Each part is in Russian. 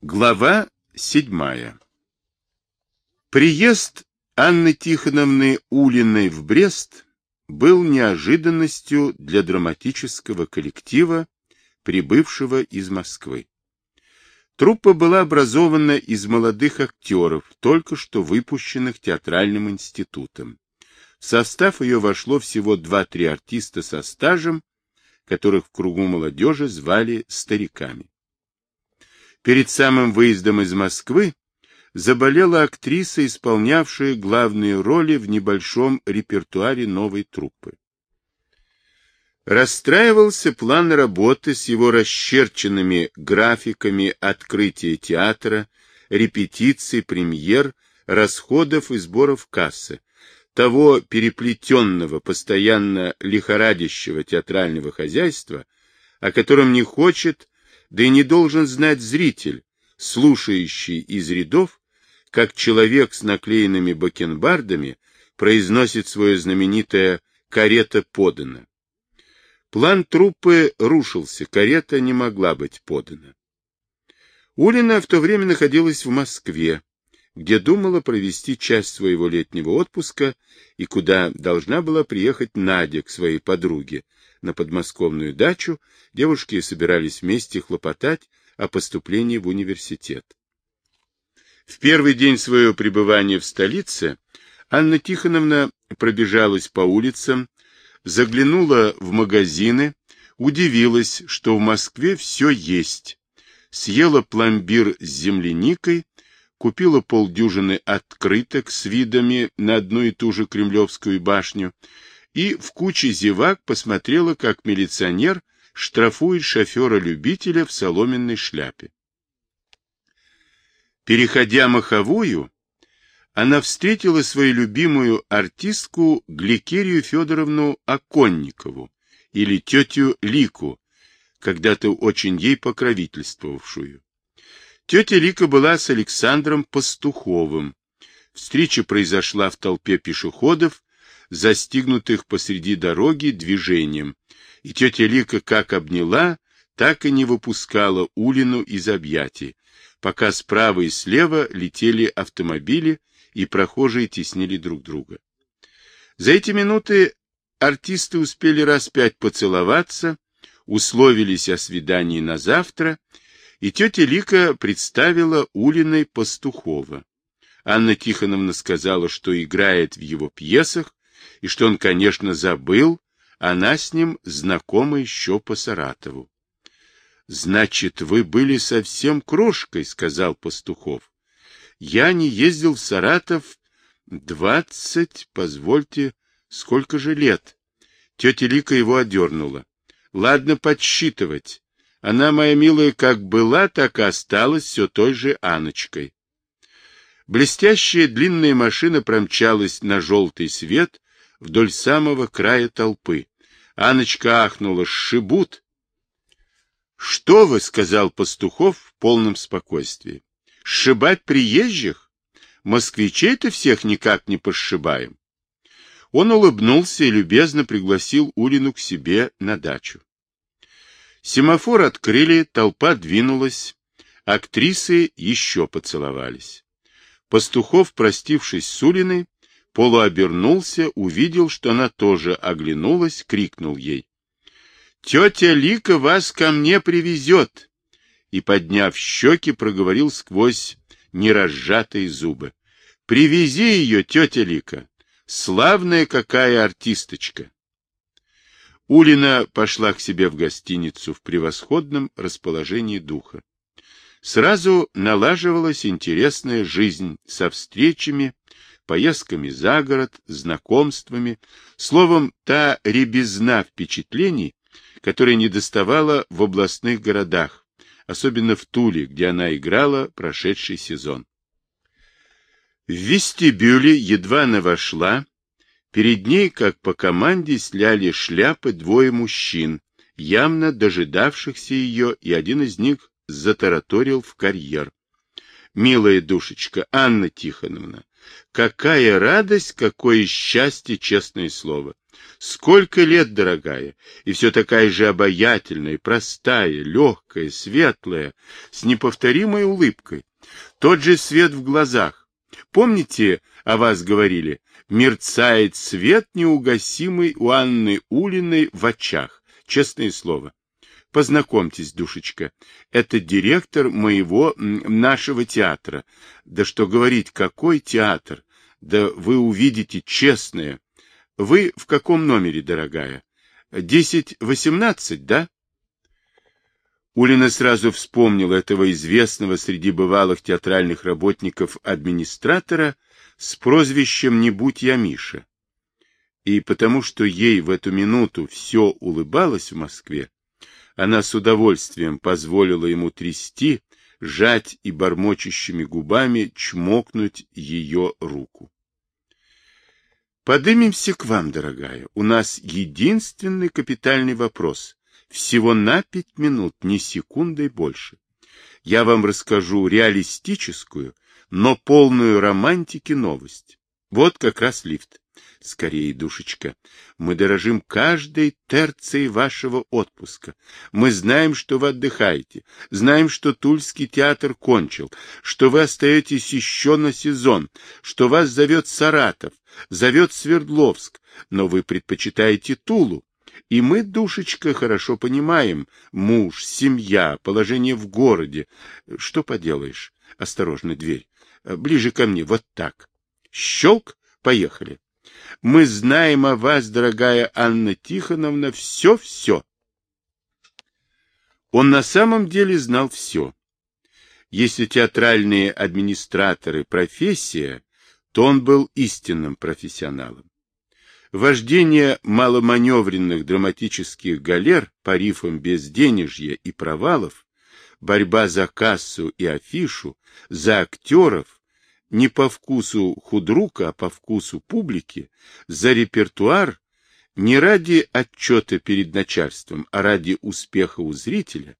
Глава седьмая Приезд Анны Тихоновны Улиной в Брест был неожиданностью для драматического коллектива, прибывшего из Москвы. Труппа была образована из молодых актеров, только что выпущенных театральным институтом. В состав ее вошло всего два-три артиста со стажем, которых в кругу молодежи звали стариками. Перед самым выездом из Москвы заболела актриса, исполнявшая главные роли в небольшом репертуаре новой труппы. Расстраивался план работы с его расчерченными графиками открытия театра, репетиций, премьер, расходов и сборов кассы, того переплетенного, постоянно лихорадящего театрального хозяйства, о котором не хочет, да и не должен знать зритель, слушающий из рядов, как человек с наклеенными бакенбардами произносит свое знаменитое «карета подана». План труппы рушился, карета не могла быть подана. Улина в то время находилась в Москве, где думала провести часть своего летнего отпуска и куда должна была приехать Надя к своей подруге на подмосковную дачу, девушки собирались вместе хлопотать о поступлении в университет. В первый день своего пребывания в столице Анна Тихоновна пробежалась по улицам, заглянула в магазины, удивилась, что в Москве все есть. Съела пломбир с земляникой, купила полдюжины открыток с видами на одну и ту же Кремлевскую башню и в куче зевак посмотрела, как милиционер штрафует шофера-любителя в соломенной шляпе. Переходя маховую, она встретила свою любимую артистку Гликерию Федоровну Оконникову или тетю Лику, когда-то очень ей покровительствовавшую. Тетя Лика была с Александром Пастуховым. Встреча произошла в толпе пешеходов, застигнутых посреди дороги движением, и тетя Лика как обняла, так и не выпускала Улину из объятий, пока справа и слева летели автомобили, и прохожие теснили друг друга. За эти минуты артисты успели раз пять поцеловаться, условились о свидании на завтра, и тетя Лика представила Улиной Пастухова. Анна Тихоновна сказала, что играет в его пьесах, и что он, конечно, забыл, она с ним знакома еще по Саратову. — Значит, вы были совсем крошкой, — сказал Пастухов. Я не ездил в Саратов двадцать, позвольте, сколько же лет. Тетя Лика его одернула. Ладно подсчитывать. Она, моя милая, как была, так и осталась все той же Аночкой. Блестящая длинная машина промчалась на желтый свет вдоль самого края толпы. Аночка ахнула, сшибут. — Что вы, — сказал Пастухов в полном спокойствии. Сшибать приезжих? Москвичей-то всех никак не пошибаем. Он улыбнулся и любезно пригласил Улину к себе на дачу. Семафор открыли, толпа двинулась, актрисы еще поцеловались. Пастухов, простившись с Улиной, полуобернулся, увидел, что она тоже оглянулась, крикнул ей. — Тетя Лика вас ко мне привезет! и, подняв щеки, проговорил сквозь неразжатые зубы. — Привези ее, тетя Лика. Славная какая артисточка! Улина пошла к себе в гостиницу в превосходном расположении духа. Сразу налаживалась интересная жизнь со встречами, поездками за город, знакомствами, словом, та ребезна впечатлений, которая недоставала в областных городах, особенно в Туле, где она играла прошедший сезон. В вестибюле едва она вошла, перед ней, как по команде, сляли шляпы двое мужчин, явно дожидавшихся ее, и один из них затараторил в карьер. «Милая душечка, Анна Тихоновна, какая радость, какое счастье, честное слово! Сколько лет, дорогая, и все такая же обаятельная, простая, легкая, светлая, с неповторимой улыбкой. Тот же свет в глазах. Помните, о вас говорили? Мерцает свет неугасимый у Анны Улиной в очах. Честное слово. Познакомьтесь, душечка, это директор моего, нашего театра. Да что говорить, какой театр? Да вы увидите честное. Вы в каком номере, дорогая? Десять-восемнадцать, да? Улина сразу вспомнила этого известного среди бывалых театральных работников администратора с прозвищем «Не будь я Миша». И потому что ей в эту минуту все улыбалось в Москве, она с удовольствием позволила ему трясти, жать и бормочущими губами чмокнуть ее руку. Подымемся к вам, дорогая. У нас единственный капитальный вопрос. Всего на пять минут, ни секундой больше. Я вам расскажу реалистическую, но полную романтики новость. Вот как раз лифт. Скорее, душечка, мы дорожим каждой терцией вашего отпуска. Мы знаем, что вы отдыхаете, знаем, что Тульский театр кончил, что вы остаетесь еще на сезон, что вас зовет Саратов, зовет Свердловск, но вы предпочитаете Тулу. И мы, душечка, хорошо понимаем, муж, семья, положение в городе. Что поделаешь? Осторожно, дверь. Ближе ко мне, вот так. Щелк, поехали. Мы знаем о вас, дорогая Анна Тихоновна, все-все. Он на самом деле знал все. Если театральные администраторы – профессия, то он был истинным профессионалом. Вождение маломаневренных драматических галер по рифам безденежья и провалов, борьба за кассу и афишу, за актеров, не по вкусу худрука, а по вкусу публики, за репертуар, не ради отчета перед начальством, а ради успеха у зрителя,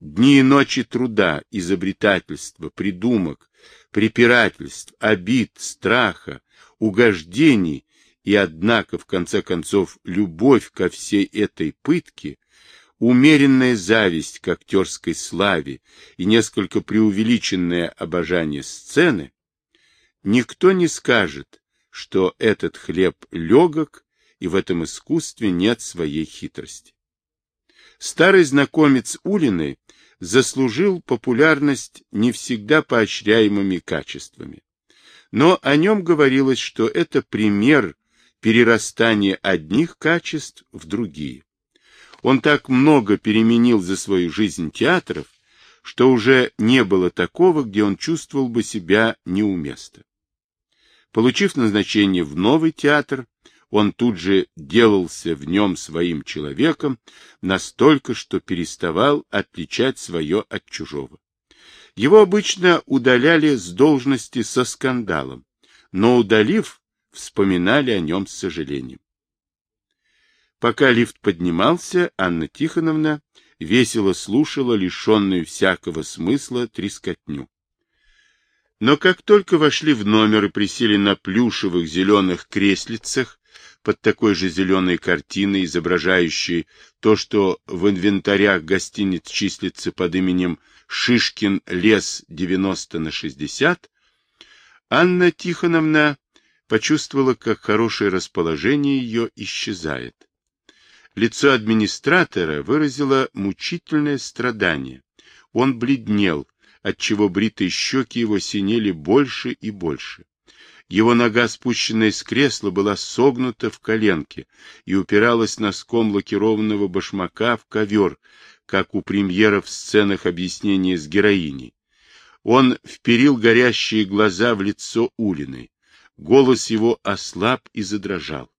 дни и ночи труда, изобретательства, придумок, препирательств, обид, страха, угождений и, однако, в конце концов, любовь ко всей этой пытке, умеренная зависть к актерской славе и несколько преувеличенное обожание сцены Никто не скажет, что этот хлеб легок, и в этом искусстве нет своей хитрости. Старый знакомец Улиной заслужил популярность не всегда поощряемыми качествами. Но о нем говорилось, что это пример перерастания одних качеств в другие. Он так много переменил за свою жизнь театров, что уже не было такого, где он чувствовал бы себя неуместно. Получив назначение в новый театр, он тут же делался в нем своим человеком, настолько, что переставал отличать свое от чужого. Его обычно удаляли с должности со скандалом, но удалив, вспоминали о нем с сожалением. Пока лифт поднимался, Анна Тихоновна весело слушала лишенную всякого смысла трескотню. Но как только вошли в номер и присели на плюшевых зеленых креслицах под такой же зеленой картиной, изображающей то, что в инвентарях гостиниц числится под именем Шишкин лес 90 на 60, Анна Тихоновна почувствовала, как хорошее расположение ее исчезает. Лицо администратора выразило мучительное страдание. Он бледнел, отчего бритые щеки его синели больше и больше. Его нога, спущенная с кресла, была согнута в коленке и упиралась носком лакированного башмака в ковер, как у премьера в сценах объяснения с героиней. Он вперил горящие глаза в лицо Улиной. Голос его ослаб и задрожал.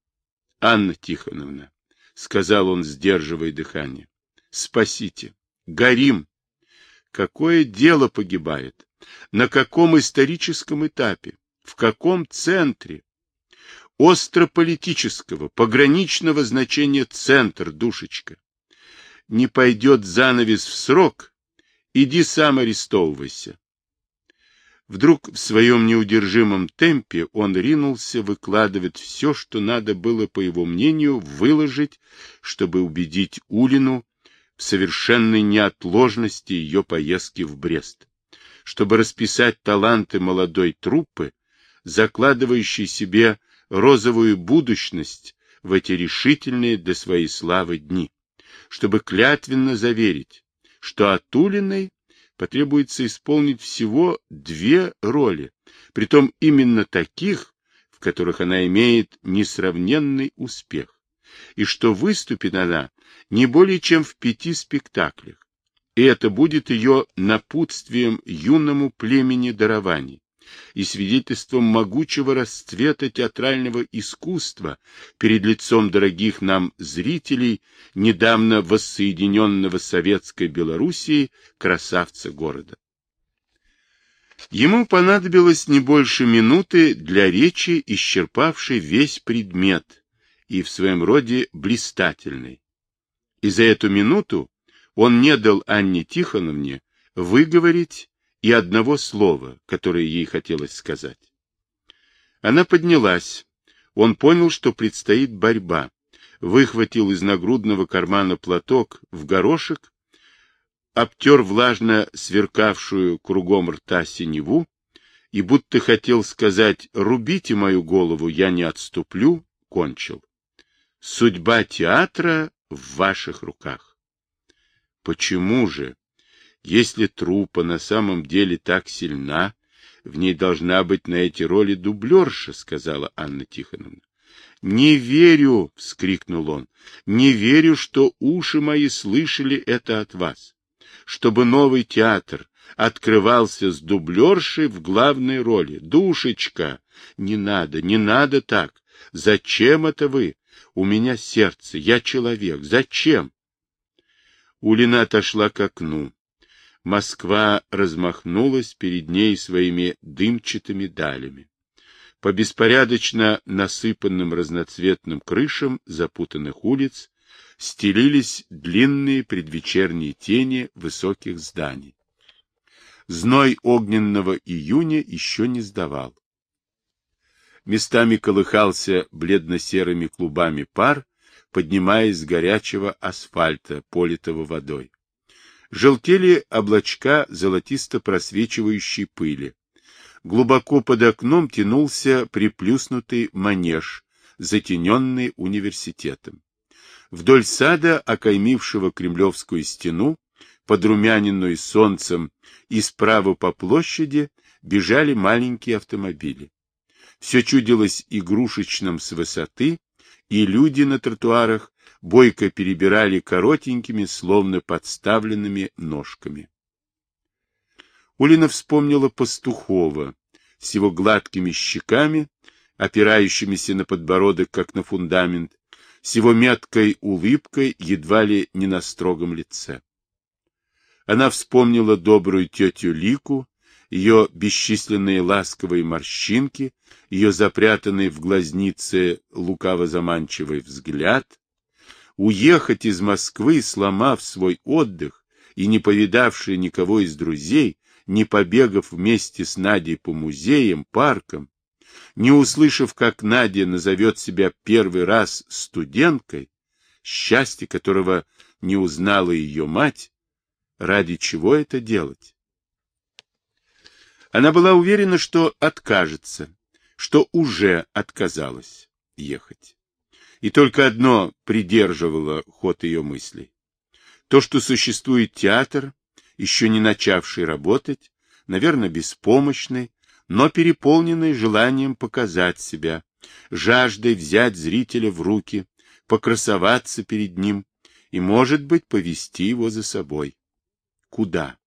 — Анна Тихоновна, — сказал он, сдерживая дыхание, — спасите. Горим. Какое дело погибает? На каком историческом этапе? В каком центре? Острополитического, пограничного значения центр, душечка. Не пойдет занавес в срок, иди сам арестовывайся. Вдруг в своем неудержимом темпе он ринулся выкладывать все, что надо было, по его мнению, выложить, чтобы убедить Улину совершенной неотложности ее поездки в Брест, чтобы расписать таланты молодой труппы, закладывающей себе розовую будущность в эти решительные для своей славы дни, чтобы клятвенно заверить, что от Улиной потребуется исполнить всего две роли, притом именно таких, в которых она имеет несравненный успех, и что выступит она не более чем в пяти спектаклях, и это будет ее напутствием юному племени дарований, и свидетельством могучего расцвета театрального искусства перед лицом дорогих нам зрителей недавно воссоединенного советской Белоруссии красавца города. Ему понадобилось не больше минуты для речи, исчерпавшей весь предмет и в своем роде блистательной. И за эту минуту он не дал Анне Тихоновне выговорить и одного слова, которое ей хотелось сказать. Она поднялась. Он понял, что предстоит борьба. Выхватил из нагрудного кармана платок в горошек, обтер влажно сверкавшую кругом рта синеву и, будто хотел сказать «рубите мою голову, я не отступлю», кончил. Судьба театра в ваших руках. Почему же? Если трупа на самом деле так сильна, в ней должна быть на эти роли дублерша, сказала Анна Тихоновна. Не верю, вскрикнул он. Не верю, что уши мои слышали это от вас. Чтобы новый театр открывался с дублершей в главной роли. Душечка, не надо, не надо так. Зачем это вы? У меня сердце, я человек. Зачем? Улина отошла к окну. Москва размахнулась перед ней своими дымчатыми далями. По беспорядочно насыпанным разноцветным крышам запутанных улиц стелились длинные предвечерние тени высоких зданий. Зной огненного июня еще не сдавал. Местами колыхался бледно-серыми клубами пар, поднимаясь с горячего асфальта, политого водой желтели облачка золотисто просвечивающей пыли. Глубоко под окном тянулся приплюснутый манеж, затененный университетом. Вдоль сада, окаймившего Кремлевскую стену, подрумяненную солнцем, и справа по площади бежали маленькие автомобили. Все чудилось игрушечным с высоты, и люди на тротуарах бойко перебирали коротенькими, словно подставленными ножками. Улина вспомнила Пастухова с его гладкими щеками, опирающимися на подбородок, как на фундамент, с его меткой улыбкой, едва ли не на строгом лице. Она вспомнила добрую тетю Лику, ее бесчисленные ласковые морщинки, ее запрятанный в глазнице лукаво-заманчивый взгляд, уехать из Москвы, сломав свой отдых и не повидавший никого из друзей, не побегав вместе с Надей по музеям, паркам, не услышав, как Надя назовет себя первый раз студенткой, счастье которого не узнала ее мать, ради чего это делать? Она была уверена, что откажется, что уже отказалась ехать. И только одно придерживало ход ее мыслей. То, что существует театр, еще не начавший работать, наверное, беспомощный, но переполненный желанием показать себя, жаждой взять зрителя в руки, покрасоваться перед ним и, может быть, повести его за собой. Куда?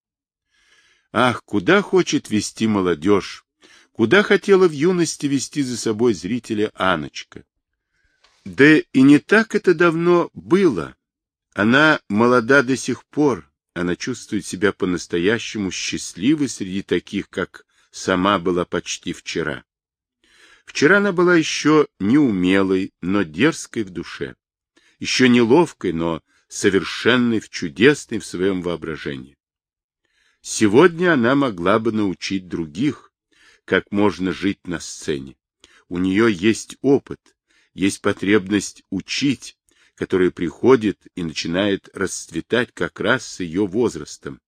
Ах, куда хочет вести молодежь, куда хотела в юности вести за собой зрителя Аночка. Да и не так это давно было. Она молода до сих пор, она чувствует себя по-настоящему счастливой среди таких, как сама была почти вчера. Вчера она была еще неумелой, но дерзкой в душе, еще неловкой, но совершенной в чудесной в своем воображении. Сегодня она могла бы научить других, как можно жить на сцене. У нее есть опыт, есть потребность учить, которая приходит и начинает расцветать как раз с ее возрастом.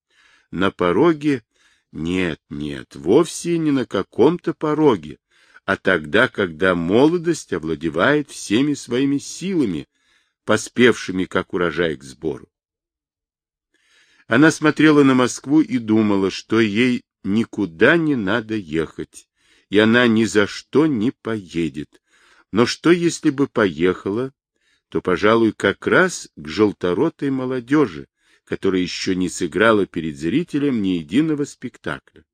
На пороге нет, нет, вовсе не на каком-то пороге, а тогда, когда молодость овладевает всеми своими силами, поспевшими, как урожай, к сбору. Она смотрела на Москву и думала, что ей никуда не надо ехать, и она ни за что не поедет. Но что, если бы поехала, то, пожалуй, как раз к желторотой молодежи, которая еще не сыграла перед зрителем ни единого спектакля.